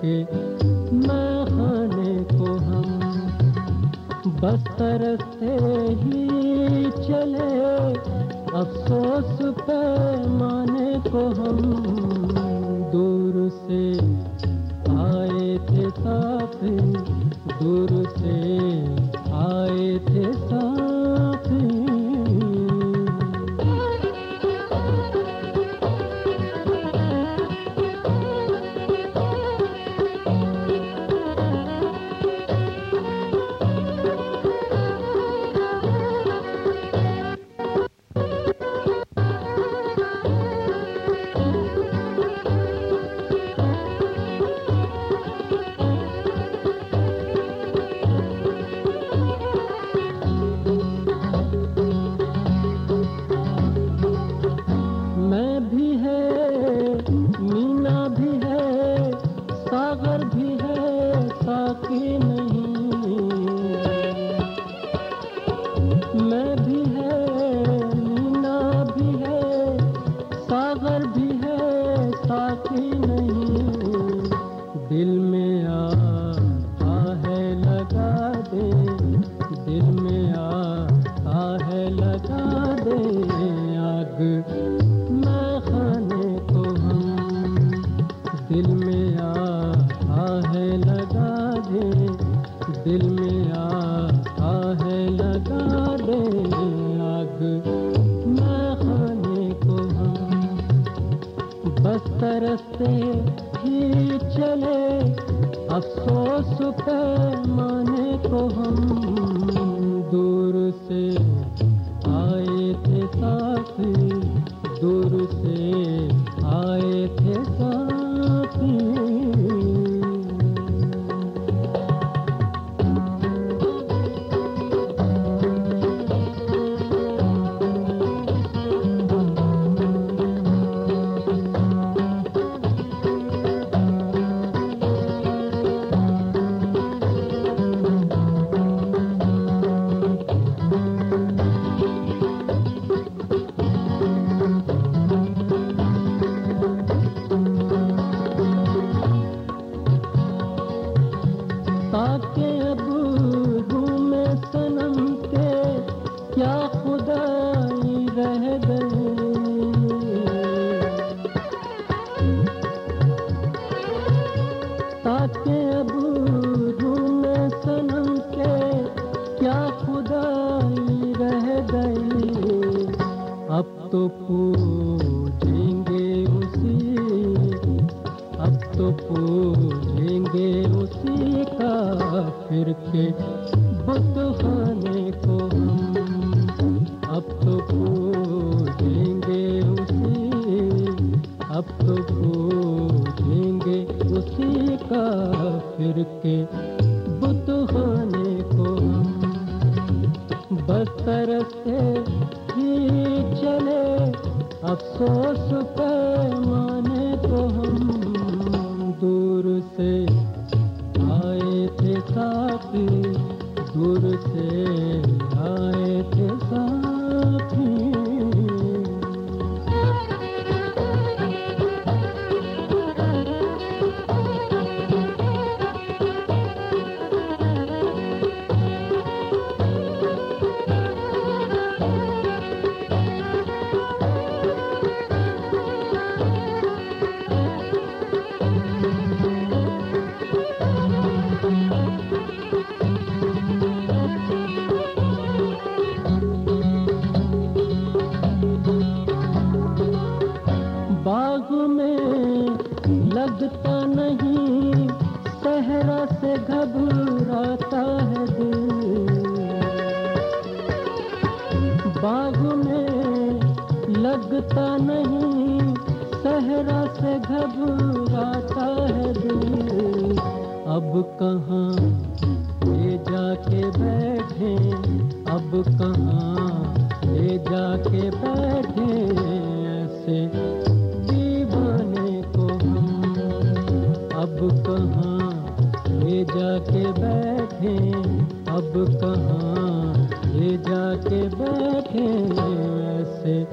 کے میں خانے کو ہم بستر سے ہی چلے، افسوس پیمانے کو ہم دور سے آئے تھے ساتھ، دور سے آئے تھے ساتھ۔ افسوس پیمانے کو ہم دور سے آئے تھے ساتھ ساتھ دور سے آئے تھے ساتھ۔ سکتا نہیں، صحرا سے گھبراتا ہے دل۔ اب کہاں لے جا کے بیٹھے اب کہاں لے جا کے بیٹھے ایسے دیوانے کو ہم۔ اب کہاں لے جا کے بیٹھے اب کہاں لے جا کے بیٹھے ایسے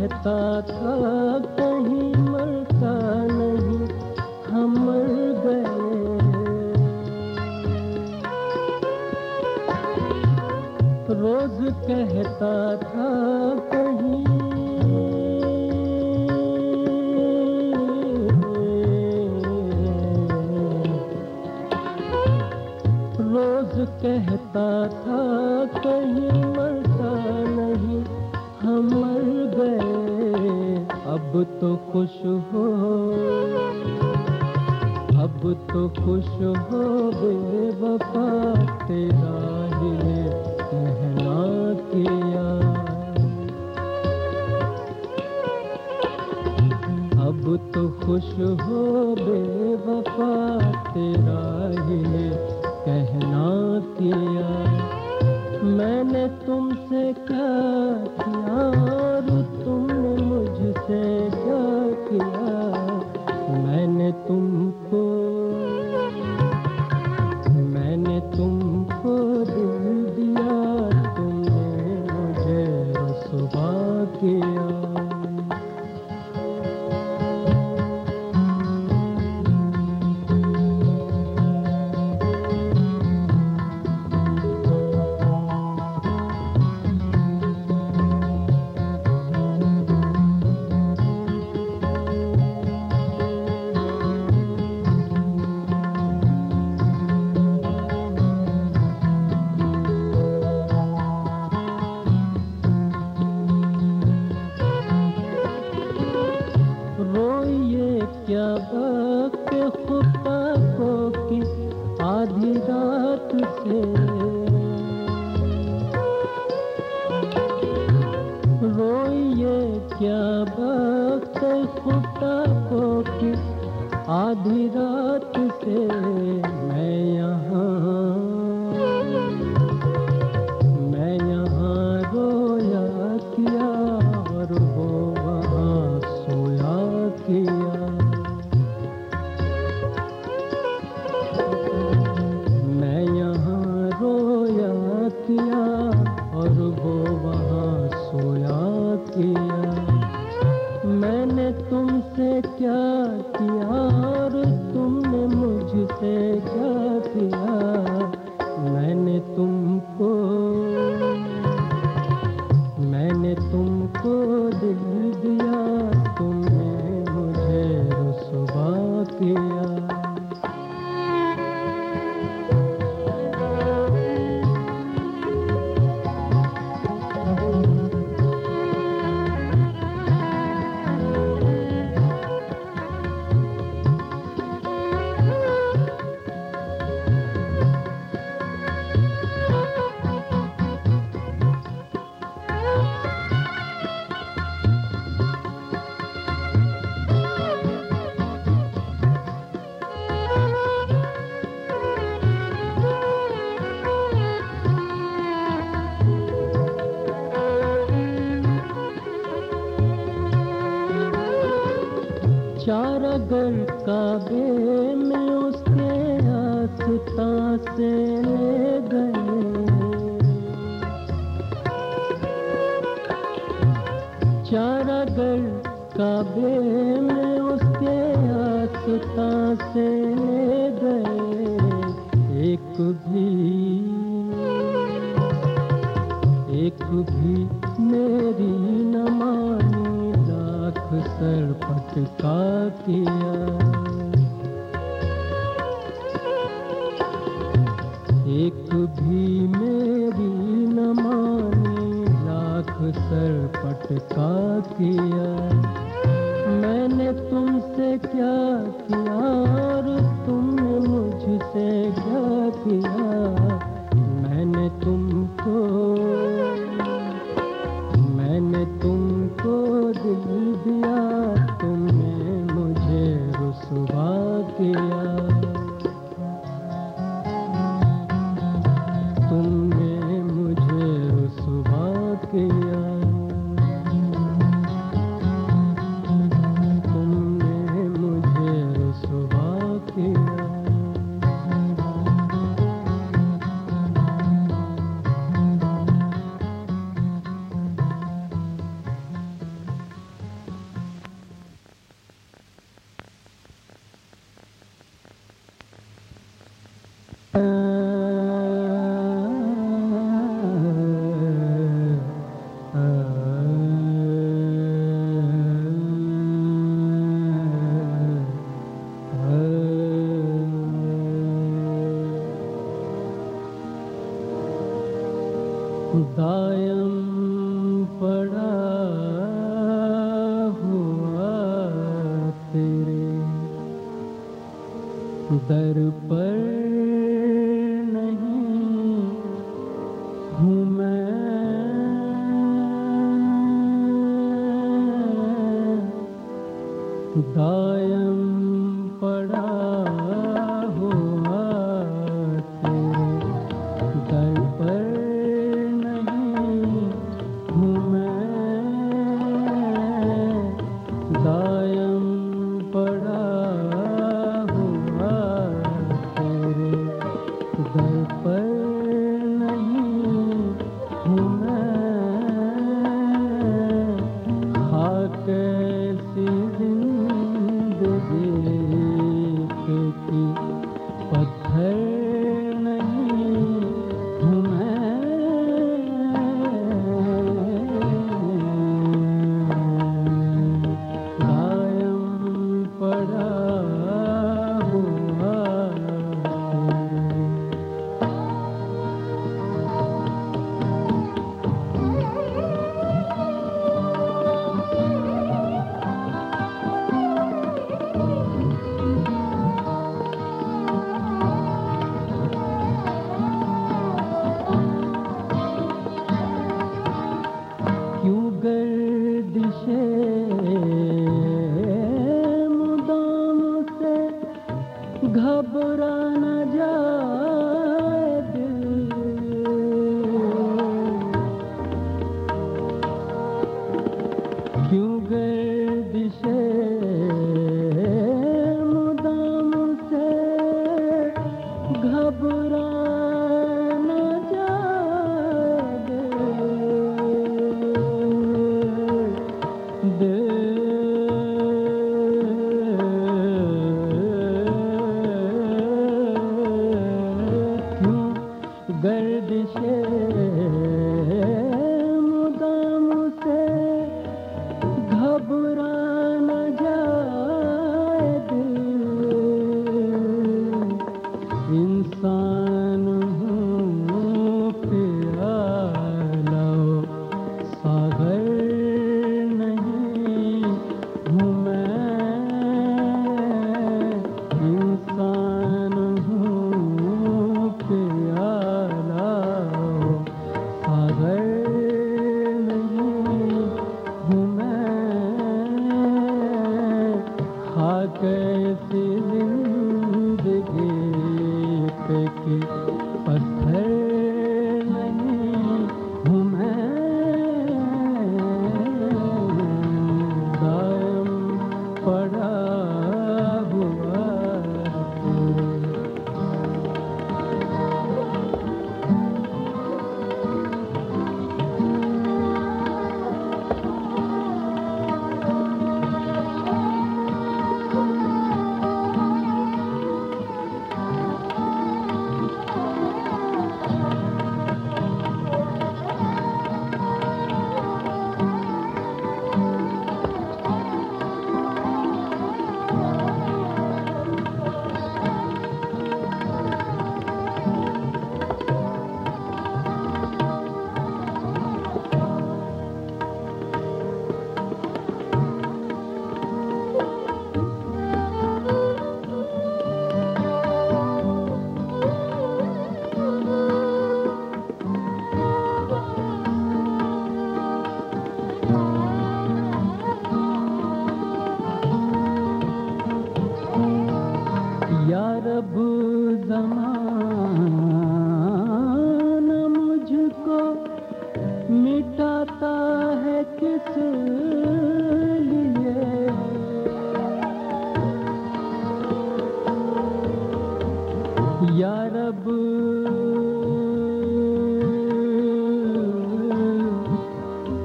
کہتا تھا فتقوں کی آدھی رات سے میں اس کے آستان سے گئے۔ ایک بھی ایک بھی میری نہ مانی، لاکھ سر پٹکا کیا۔ ایک بھی میری نہ مانی، لاکھ سر پٹکا کیا۔ کیا کیا اور تم نے مجھ سے کیا کیا؟ میں نے تم کو میں نے تم کو دل دیا، تم نے مجھے رسوا کیا۔ تم تیرے در پر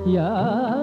یا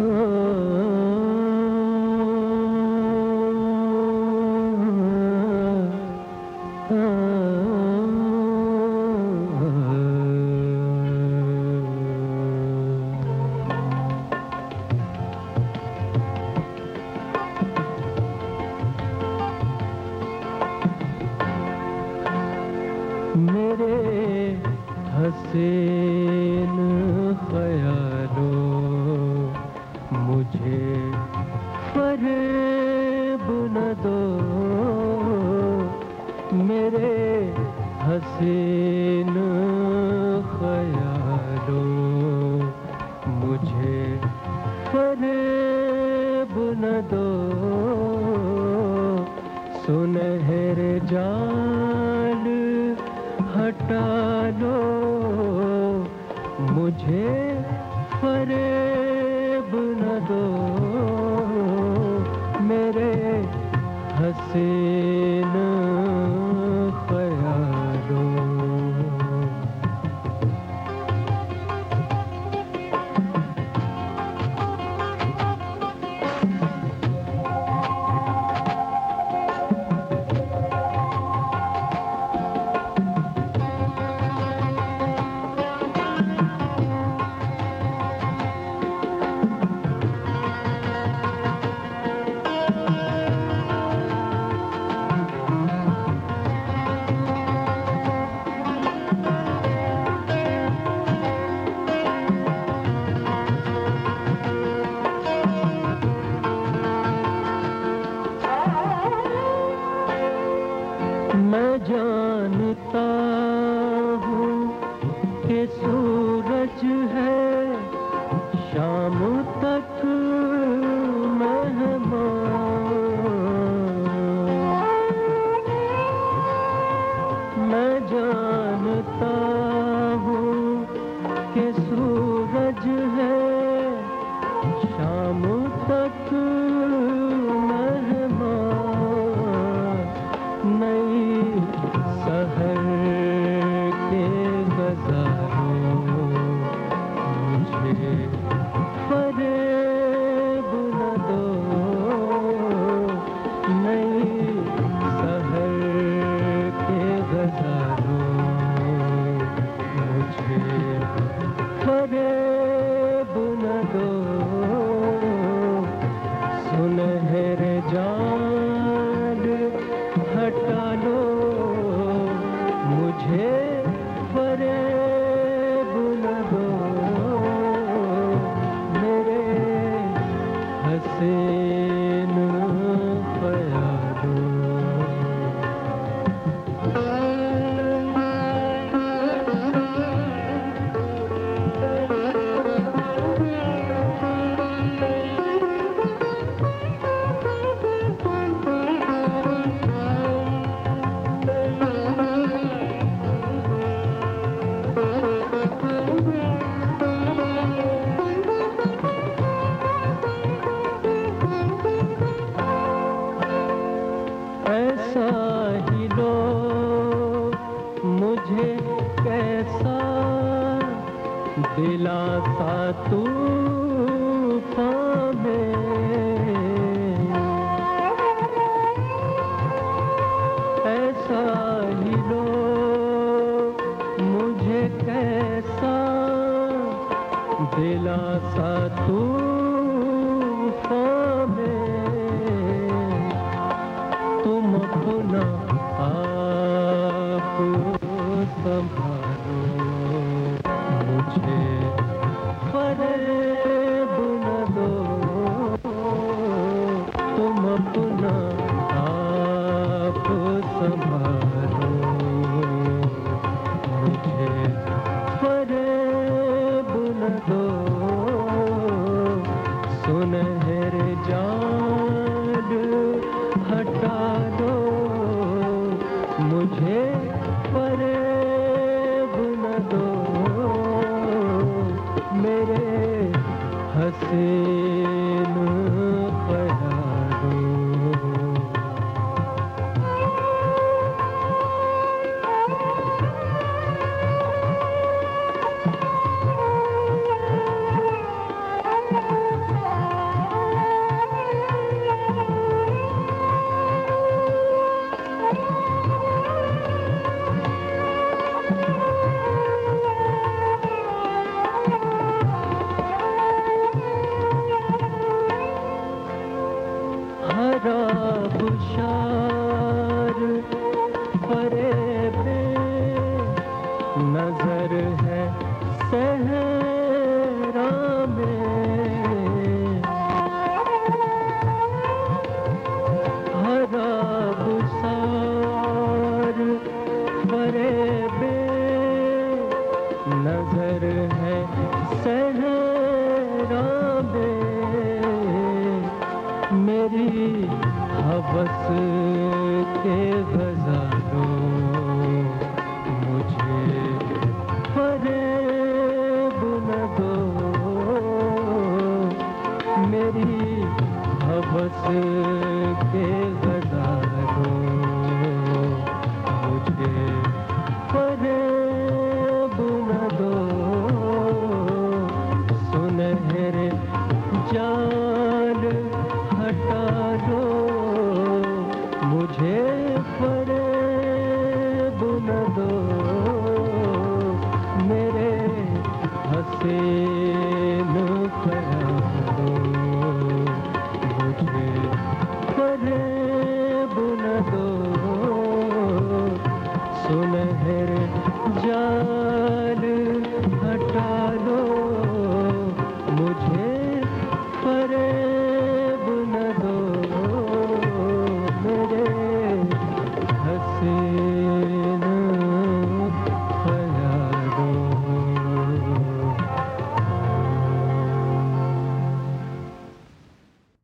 Mm-hmm. جان ہٹا دو مجھے فریب نہ دو میرے ہنسی شاہ